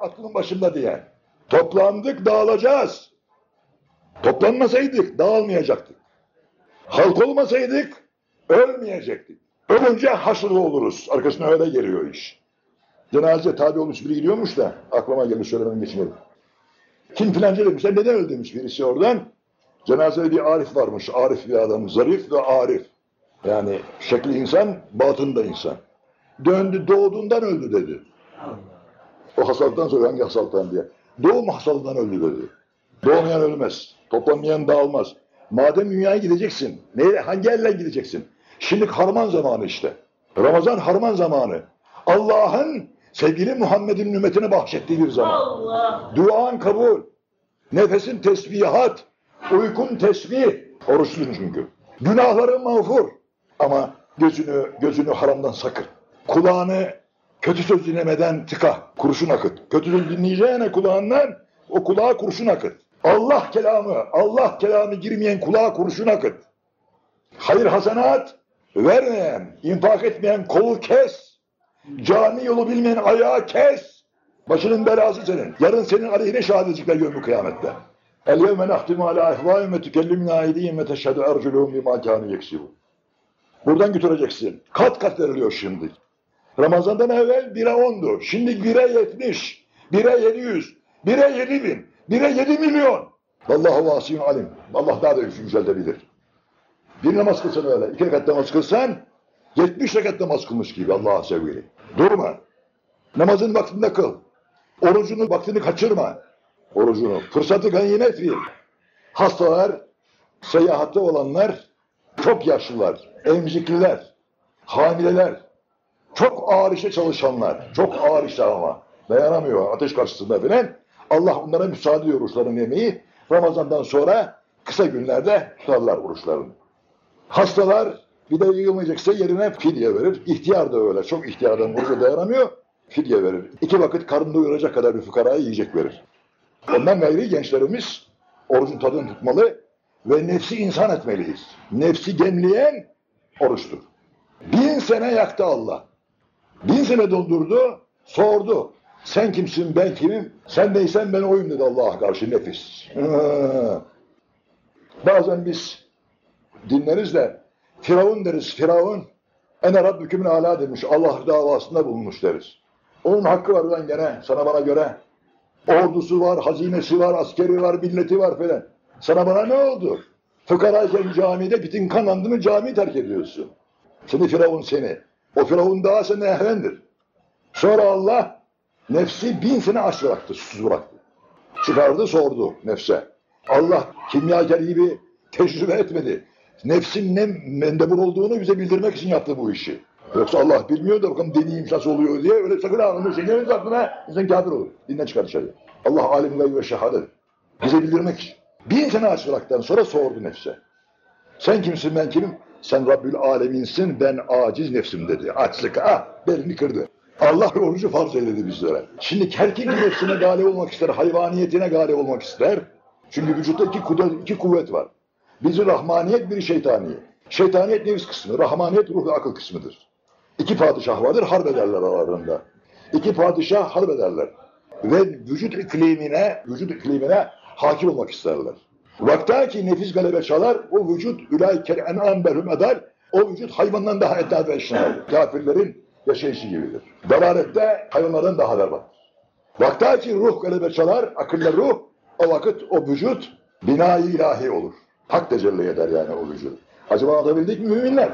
aklın başında diye. Toplandık dağılacağız. Toplanmasaydık dağılmayacaktık. Halk olmasaydık ölmeyecektik. Ölünce haşırlı oluruz. Arkasına öyle geliyor iş. Cenaze tabi olmuş biri gidiyormuş da aklıma geldi söylemem geçmedim. Kim filanca demiş. Sen neden öldü demiş birisi oradan. Cenazede bir Arif varmış. Arif bir adam. Zarif ve Arif. Yani şekli insan, batında insan. Döndü doğduğundan öldü dedi. O hastalıktan sonra hangi hastalıktan diye. Doğum hastalığından öldü dedi. Doğmayan ölmez. Toplanmayan dağılmaz. Madem dünyaya gideceksin, neyle, hangi elle gideceksin? Şimdi harman zamanı işte. Ramazan harman zamanı. Allah'ın sevgili Muhammed'in ümmetine bahşettiği bir zaman. Allah. Duan kabul. Nefesin tesbihat. Uykun tesbih. Oruçluyum çünkü. Günahların mağfur. Ama gözünü gözünü haramdan sakın. Kulağını kötü söz dinlemeden tıka. Kurşun akıt. Kötü söz dinleyeceğine kulağından o kulağa kurşun akıt. Allah kelamı, Allah kelamı girmeyen kulağa kurşun akıt. Hayır hasenat vermeyen, infak etmeyen kolu kes. Cami yolu bilmeyen ayağı kes. Başının belası senin. Yarın senin aleyhine şahit edecekler yevmi kıyamette. El yevme nahtimu ala ehvâim ve tükellimnâ aydîhim ve teşhedü erculuhum bimâ kânû yeksibûn. Buradan götüreceksin. Kat kat veriliyor şimdi. Ramazan'dan evvel bire ondu. Şimdi bire yetmiş. Bire yedi yüz. Bire yedi bin. Bire yedi milyon. Vallahu vasiyun alim. Allah daha da yüceltebilir. Bir namaz kılsan öyle. iki rekat namaz kılsan 70 rekat namaz kılmış gibi Allah'a sevgili. Durma. Namazın vaktinde kıl. Orucunu vaktini kaçırma. Orucunu. Fırsatı ganimet bil. Hastalar, seyahatte olanlar, çok yaşlılar, emzikliler, hamileler, çok ağır işe çalışanlar, çok ağır işler ama dayanamıyor ateş karşısında falan. Allah onlara müsaade ediyor oruçların yemeği. Ramazan'dan sonra kısa günlerde tutarlar oruçlarını. Hastalar bir de yığılmayacaksa yerine fidye verir. İhtiyar da öyle. Çok ihtiyardan oruca dayanamıyor. Fidye verir. İki vakit karnını doyuracak kadar bir fukaraya yiyecek verir. Ondan gayri gençlerimiz orucun tadını tutmalı ve nefsi insan etmeliyiz. Nefsi gemleyen oruçtur. Bin sene yaktı Allah. Bin sene doldurdu, sordu. Sen kimsin, ben kimim? Sen neysen ben oyum dedi Allah'a karşı nefis. Bazen biz dinleriz de Firavun deriz, Firavun ene rabbükümün ala demiş, Allah davasında bulunmuş deriz. Onun hakkı var lan gene, sana bana göre. Ordusu var, hazinesi var, askeri var, milleti var falan. Sana bana ne oldu? Fıkarayken camide bitin kanlandı mı camiyi terk ediyorsun. Seni Firavun seni. O Firavun daha sana ehvendir. Sonra Allah nefsi bin sene aç bıraktı, susuz bıraktı. Çıkardı sordu nefse. Allah kimyager gibi tecrübe etmedi. Nefsin ne mendebur olduğunu bize bildirmek için yaptı bu işi. Yoksa Allah bilmiyor da bakalım deneyim nasıl oluyor diye öyle sakın anlamı şey gelmez aklına insan kafir olur. Dinden çıkar dışarıya. Allah alim gayb ve şehadet. Bize bildirmek için. Bin sene aç bıraktıktan sonra sordu nefse. Sen kimsin ben kimim? Sen Rabbül Aleminsin ben aciz nefsim dedi. Açlık ah belini kırdı. Allah orucu farz eyledi bizlere. Şimdi herkes nefsine galip olmak ister, hayvaniyetine galip olmak ister. Çünkü vücutta iki kudret, iki kuvvet var. Biri rahmaniyet, biri şeytaniyet. Şeytaniyet nefis kısmı, rahmaniyet ruh ve akıl kısmıdır. İki padişah vardır, harp ederler aralarında. İki padişah harp ederler. Ve vücut iklimine, vücut iklimine hakim olmak isterler. Vakta ki nefis galebe çalar, o vücut ülâikel en'am berhum eder, o vücut hayvandan daha etâ ve. Kafirlerin yaşayışı gibidir. Dalalette hayvanlardan daha berbattır. Vakta ki ruh galebe çalar, akılla ruh, o vakit o vücut bina ilahi olur. Hak tecelli eder yani o vücut. Acaba anlatabildik mi müminler?